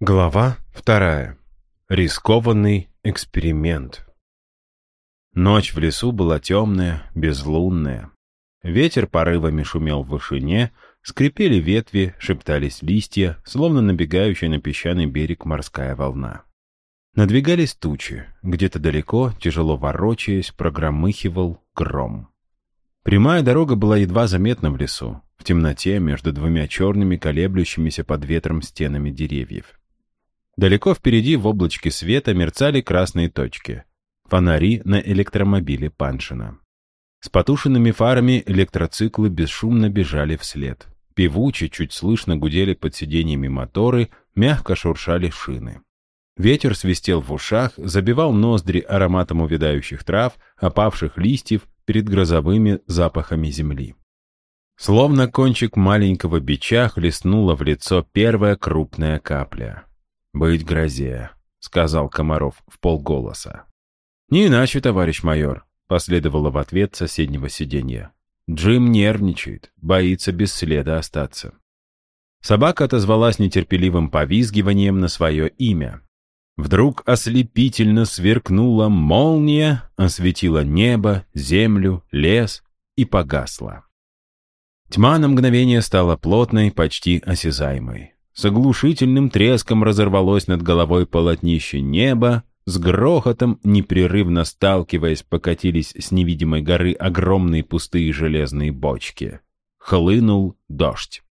Глава вторая. Рискованный эксперимент. Ночь в лесу была темная, безлунная. Ветер порывами шумел в вышине, скрипели ветви, шептались листья, словно набегающая на песчаный берег морская волна. Надвигались тучи, где-то далеко, тяжело ворочаясь, прогромыхивал гром. Прямая дорога была едва заметна в лесу, в темноте между двумя черными колеблющимися под ветром стенами деревьев. Далеко впереди в облачке света мерцали красные точки. Фонари на электромобиле Паншина. С потушенными фарами электроциклы бесшумно бежали вслед. Певуче, чуть слышно гудели под сиденьями моторы, мягко шуршали шины. Ветер свистел в ушах, забивал ноздри ароматом увядающих трав, опавших листьев перед грозовыми запахами земли. Словно кончик маленького бича хлестнула в лицо первая крупная капля. «Быть грозе», — сказал Комаров в полголоса. «Не иначе, товарищ майор», — последовало в ответ соседнего сиденья. «Джим нервничает, боится без следа остаться». Собака отозвалась нетерпеливым повизгиванием на свое имя. Вдруг ослепительно сверкнула молния, осветила небо, землю, лес и погасла. Тьма на мгновение стала плотной, почти осязаемой. С оглушительным треском разорвалось над головой полотнище неба, с грохотом, непрерывно сталкиваясь, покатились с невидимой горы огромные пустые железные бочки. Хлынул дождь.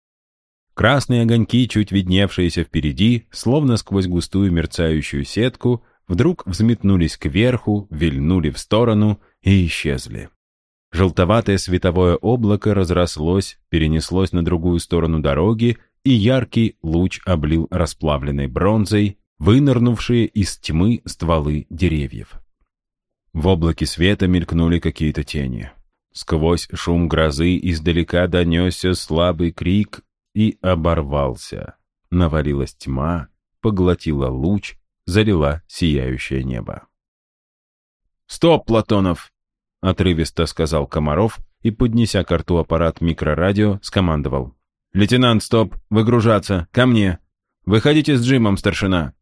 Красные огоньки, чуть видневшиеся впереди, словно сквозь густую мерцающую сетку, вдруг взметнулись кверху, вильнули в сторону и исчезли. Желтоватое световое облако разрослось, перенеслось на другую сторону дороги, и яркий луч облил расплавленной бронзой, вынырнувшие из тьмы стволы деревьев. В облаке света мелькнули какие-то тени. Сквозь шум грозы издалека донесся слабый крик и оборвался. Навалилась тьма, поглотила луч, залила сияющее небо. «Стоп, Платонов!» — отрывисто сказал Комаров и, поднеся к рту аппарат микрорадио, скомандовал. «Лейтенант, стоп! Выгружаться! Ко мне! Выходите с Джимом, старшина!»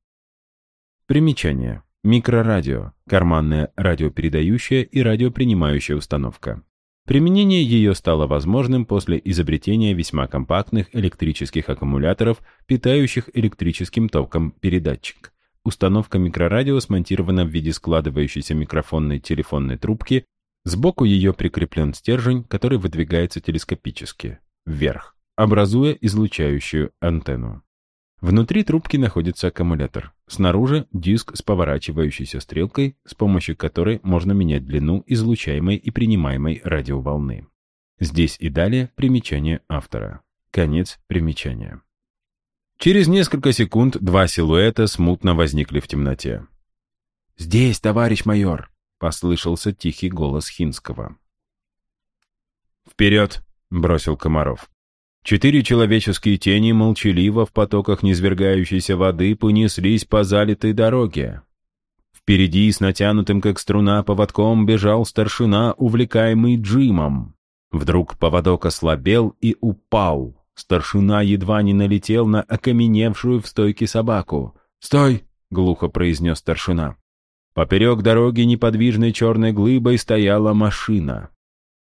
Примечание. Микрорадио. Карманная радиопередающая и радиопринимающая установка. Применение ее стало возможным после изобретения весьма компактных электрических аккумуляторов, питающих электрическим током передатчик. Установка микрорадио смонтирована в виде складывающейся микрофонной телефонной трубки, сбоку ее прикреплен стержень, который выдвигается телескопически, вверх, образуя излучающую антенну. Внутри трубки находится аккумулятор. Снаружи диск с поворачивающейся стрелкой, с помощью которой можно менять длину излучаемой и принимаемой радиоволны. Здесь и далее примечание автора. Конец примечания. Через несколько секунд два силуэта смутно возникли в темноте. «Здесь, товарищ майор!» — послышался тихий голос Хинского. «Вперед!» — бросил Комаров. Четыре человеческие тени молчаливо в потоках низвергающейся воды понеслись по залитой дороге. Впереди с натянутым как струна поводком бежал старшина, увлекаемый Джимом. Вдруг поводок ослабел и упал. Старшина едва не налетел на окаменевшую в стойке собаку. «Стой!» — глухо произнес старшина. Поперек дороги неподвижной черной глыбой стояла машина.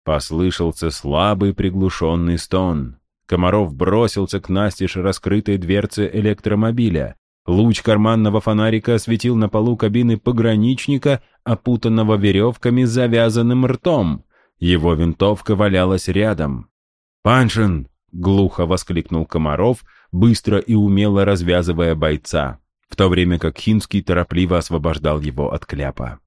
Послышался слабый приглушенный стон. Комаров бросился к настежь раскрытой дверце электромобиля. Луч карманного фонарика осветил на полу кабины пограничника, опутанного веревками завязанным ртом. Его винтовка валялась рядом. «Паншин!» — глухо воскликнул Комаров, быстро и умело развязывая бойца, в то время как Хинский торопливо освобождал его от кляпа.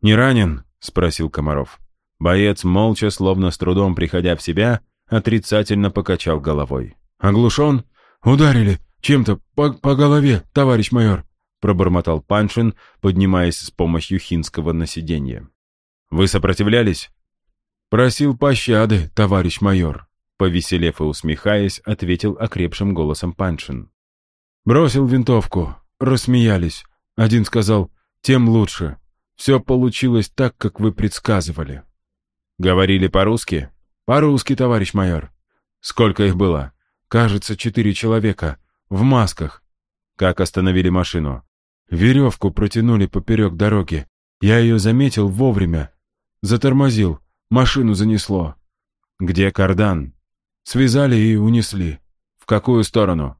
«Не ранен?» — спросил Комаров. Боец, молча, словно с трудом приходя в себя, отрицательно покачал головой. «Оглушен? Ударили чем-то по, по голове, товарищ майор», пробормотал Паншин, поднимаясь с помощью Хинского на сиденье. «Вы сопротивлялись?» «Просил пощады, товарищ майор», повеселев и усмехаясь, ответил окрепшим голосом Паншин. «Бросил винтовку. Рассмеялись. Один сказал, тем лучше. Все получилось так, как вы предсказывали». «Говорили по-русски?» «По-русски, товарищ майор». «Сколько их было?» «Кажется, четыре человека. В масках». Как остановили машину?» «Веревку протянули поперек дороги. Я ее заметил вовремя. Затормозил. Машину занесло». «Где кардан?» «Связали и унесли». «В какую сторону?»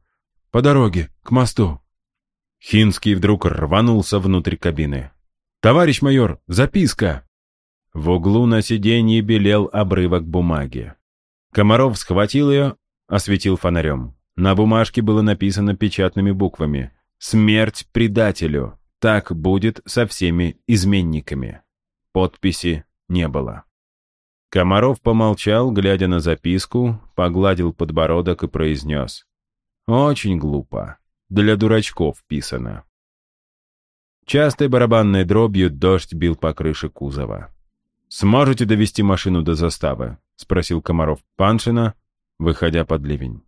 «По дороге, к мосту». Хинский вдруг рванулся внутрь кабины. «Товарищ майор, записка!» В углу на сиденье белел обрывок бумаги. Комаров схватил ее, осветил фонарем. На бумажке было написано печатными буквами «Смерть предателю! Так будет со всеми изменниками». Подписи не было. Комаров помолчал, глядя на записку, погладил подбородок и произнес. «Очень глупо. Для дурачков писано». Частой барабанной дробью дождь бил по крыше кузова. «Сможете довести машину до заставы?» — спросил Комаров Паншина, выходя под ливень.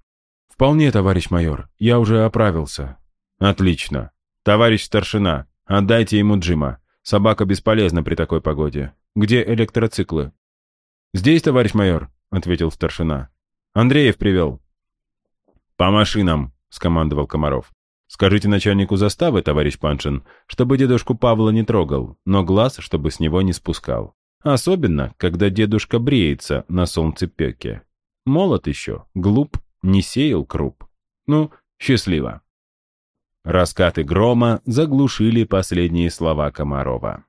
«Вполне, товарищ майор, я уже оправился». «Отлично. Товарищ старшина, отдайте ему Джима. Собака бесполезна при такой погоде. Где электроциклы?» «Здесь, товарищ майор», — ответил старшина. «Андреев привел». «По машинам», — скомандовал Комаров. «Скажите начальнику заставы, товарищ Паншин, чтобы дедушку Павла не трогал, но глаз, чтобы с него не спускал. Особенно, когда дедушка бреется на солнцепеке. Молод еще, глуп, не сеял круп. Ну, счастливо. Раскаты грома заглушили последние слова Комарова.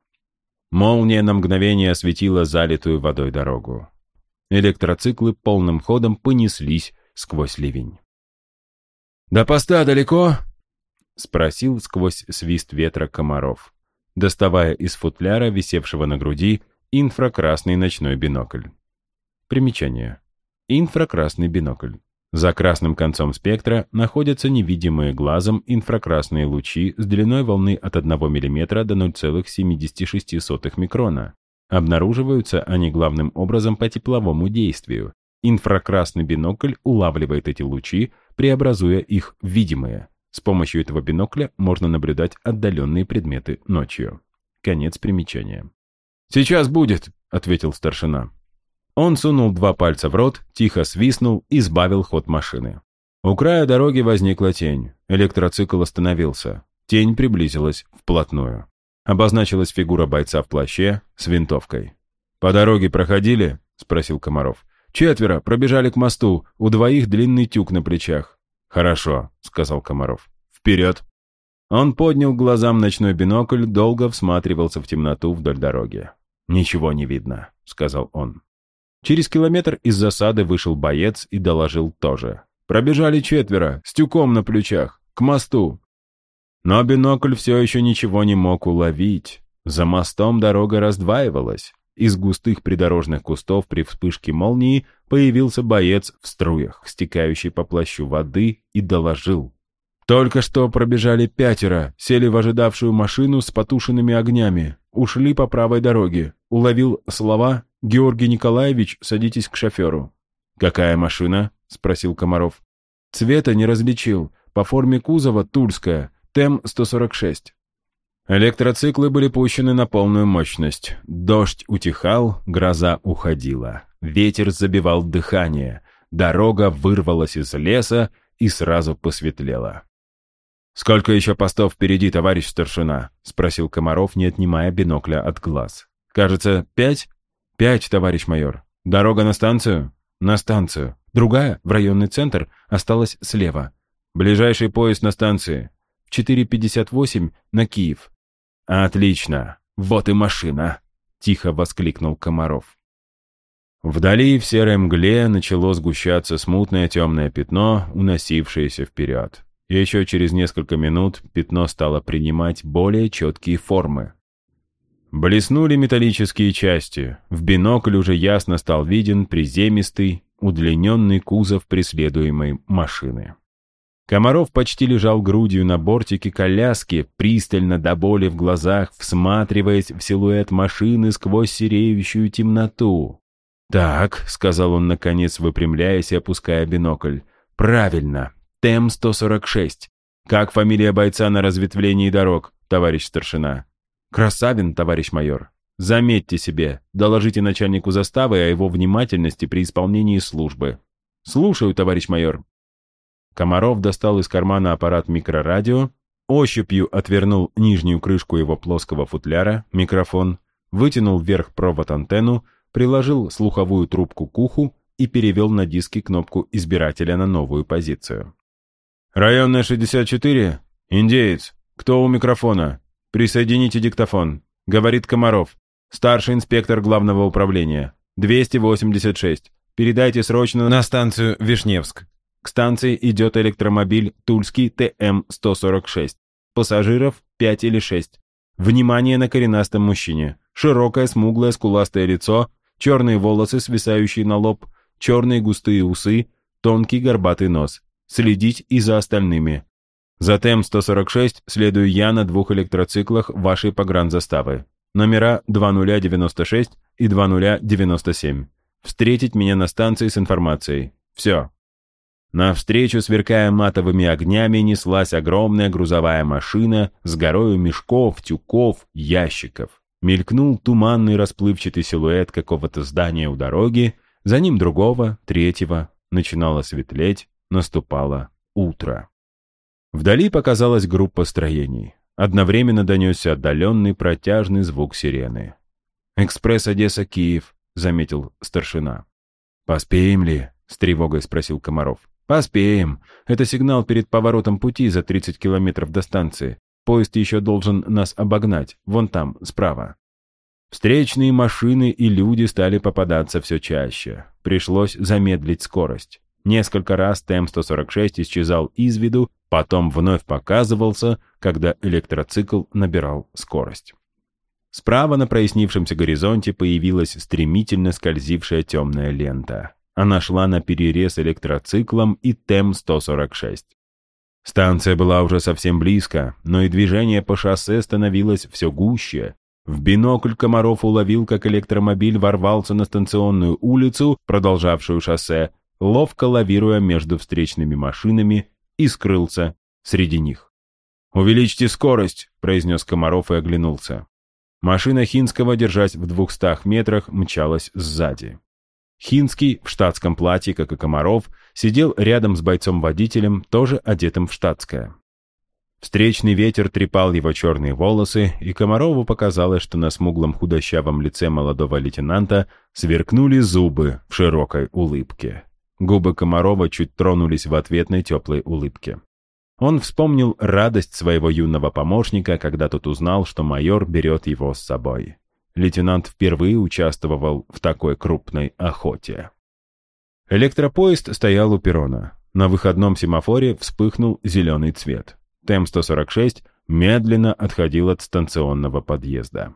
Молния на мгновение осветила залитую водой дорогу. Электроциклы полным ходом понеслись сквозь ливень. «До поста далеко?» — спросил сквозь свист ветра Комаров, доставая из футляра, висевшего на груди, Инфракрасный ночной бинокль. Примечание. Инфракрасный бинокль. За красным концом спектра находятся невидимые глазом инфракрасные лучи с длиной волны от 1 мм до 0,76 микрона. Обнаруживаются они главным образом по тепловому действию. Инфракрасный бинокль улавливает эти лучи, преобразуя их в видимые. С помощью этого бинокля можно наблюдать отдаленные предметы ночью. Конец примечания. «Сейчас будет», — ответил старшина. Он сунул два пальца в рот, тихо свистнул и сбавил ход машины. У края дороги возникла тень. Электроцикл остановился. Тень приблизилась вплотную. Обозначилась фигура бойца в плаще с винтовкой. «По дороге проходили?» — спросил Комаров. «Четверо. Пробежали к мосту. У двоих длинный тюк на плечах». «Хорошо», — сказал Комаров. «Вперед!» Он поднял глазам ночной бинокль, долго всматривался в темноту вдоль дороги. «Ничего не видно», — сказал он. Через километр из засады вышел боец и доложил тоже. «Пробежали четверо, с тюком на плечах, к мосту». Но бинокль все еще ничего не мог уловить. За мостом дорога раздваивалась. Из густых придорожных кустов при вспышке молнии появился боец в струях, стекающий по плащу воды, и доложил. Только что пробежали пятеро, сели в ожидавшую машину с потушенными огнями, ушли по правой дороге. Уловил слова «Георгий Николаевич, садитесь к шоферу». «Какая машина?» — спросил Комаров. «Цвета не различил. По форме кузова Тульская, ТЭМ-146». Электроциклы были пущены на полную мощность. Дождь утихал, гроза уходила. Ветер забивал дыхание. Дорога вырвалась из леса и сразу посветлела. «Сколько еще постов впереди, товарищ старшина?» — спросил Комаров, не отнимая бинокля от глаз. «Кажется, пять?» «Пять, товарищ майор. Дорога на станцию?» «На станцию. Другая, в районный центр, осталась слева. Ближайший поезд на станции. В 4.58 на Киев». «Отлично. Вот и машина!» — тихо воскликнул Комаров. Вдали в серой мгле начало сгущаться смутное темное пятно, уносившееся вперед и еще через несколько минут пятно стало принимать более четкие формы. Блеснули металлические части, в бинокль уже ясно стал виден приземистый, удлиненный кузов преследуемой машины. Комаров почти лежал грудью на бортике коляски, пристально до боли в глазах, всматриваясь в силуэт машины сквозь сереющую темноту. «Так», — сказал он наконец, выпрямляясь и опуская бинокль, — «правильно, ТЭМ-146. Как фамилия бойца на разветвлении дорог, товарищ старшина? Красавин, товарищ майор. Заметьте себе, доложите начальнику заставы о его внимательности при исполнении службы. Слушаю, товарищ майор. Комаров достал из кармана аппарат микрорадио, ощупью отвернул нижнюю крышку его плоского футляра, микрофон, вытянул вверх провод-антенну, приложил слуховую трубку к уху и перевел на диски кнопку избирателя на новую позицию. «Районная 64? Индеец. Кто у микрофона? Присоедините диктофон», — говорит Комаров. «Старший инспектор главного управления. 286. Передайте срочно на станцию Вишневск. К станции идет электромобиль Тульский ТМ-146. Пассажиров 5 или 6. Внимание на коренастом мужчине. Широкое, смуглое, скуластое лицо, черные волосы, свисающие на лоб, черные густые усы, тонкий горбатый нос. Следить и за остальными. За ТМ-146 следую я на двух электроциклах вашей погранзаставы. Номера 2096 и 2097. Встретить меня на станции с информацией. Все. Навстречу, сверкая матовыми огнями, неслась огромная грузовая машина с горою мешков, тюков, ящиков. Мелькнул туманный расплывчатый силуэт какого-то здания у дороги, за ним другого, третьего. Начинало светлеть, наступало утро. Вдали показалась группа строений. Одновременно донесся отдаленный протяжный звук сирены. «Экспресс Одесса-Киев», — заметил старшина. «Поспеем ли?» — с тревогой спросил Комаров. «Поспеем. Это сигнал перед поворотом пути за 30 километров до станции. Поезд еще должен нас обогнать, вон там, справа». Встречные машины и люди стали попадаться все чаще. Пришлось замедлить скорость. Несколько раз ТМ-146 исчезал из виду, потом вновь показывался, когда электроцикл набирал скорость. Справа на прояснившемся горизонте появилась стремительно скользившая темная лента. Она шла на перерез электроциклом и ТЭМ-146. Станция была уже совсем близко, но и движение по шоссе становилось все гуще. В бинокль Комаров уловил, как электромобиль ворвался на станционную улицу, продолжавшую шоссе, ловко лавируя между встречными машинами, и скрылся среди них. «Увеличьте скорость», — произнес Комаров и оглянулся. Машина Хинского, держась в двухстах метрах, мчалась сзади. Хинский, в штатском платье, как и Комаров, сидел рядом с бойцом-водителем, тоже одетым в штатское. Встречный ветер трепал его черные волосы, и Комарову показалось, что на смуглом худощавом лице молодого лейтенанта сверкнули зубы в широкой улыбке. Губы Комарова чуть тронулись в ответной теплой улыбке. Он вспомнил радость своего юного помощника, когда тот узнал, что майор берет его с собой лейтенант впервые участвовал в такой крупной охоте. Электропоезд стоял у перрона. На выходном семафоре вспыхнул зеленый цвет. ТЭМ-146 медленно отходил от станционного подъезда.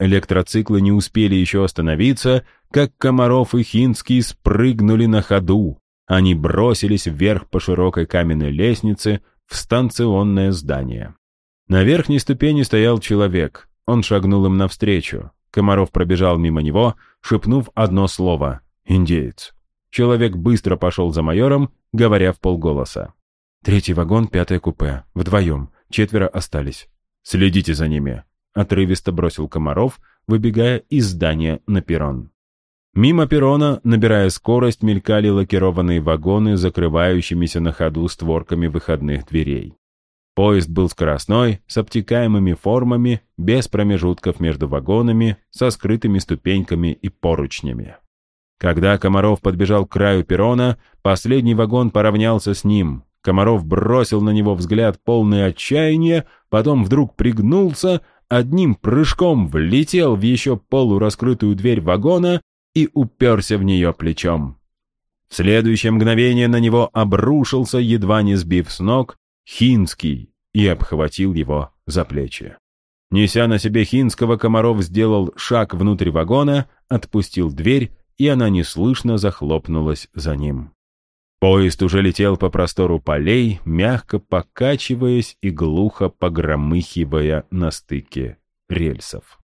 Электроциклы не успели еще остановиться, как Комаров и Хинский спрыгнули на ходу. Они бросились вверх по широкой каменной лестнице в станционное здание. На верхней ступени стоял человек, он шагнул им навстречу. Комаров пробежал мимо него, шепнув одно слово «Индеец». Человек быстро пошел за майором, говоря в полголоса. «Третий вагон, пятое купе. Вдвоем. Четверо остались. Следите за ними», — отрывисто бросил Комаров, выбегая из здания на перрон. Мимо перрона, набирая скорость, мелькали лакированные вагоны, закрывающимися на ходу створками выходных дверей. Поезд был скоростной, с обтекаемыми формами, без промежутков между вагонами, со скрытыми ступеньками и поручнями. Когда Комаров подбежал к краю перрона, последний вагон поравнялся с ним. Комаров бросил на него взгляд полный отчаяния, потом вдруг пригнулся, одним прыжком влетел в еще полураскрытую дверь вагона и уперся в нее плечом. В следующее мгновение на него обрушился, едва не сбив с ног, Хинский, и обхватил его за плечи. Неся на себе Хинского, Комаров сделал шаг внутрь вагона, отпустил дверь, и она неслышно захлопнулась за ним. Поезд уже летел по простору полей, мягко покачиваясь и глухо погромыхивая на стыке рельсов.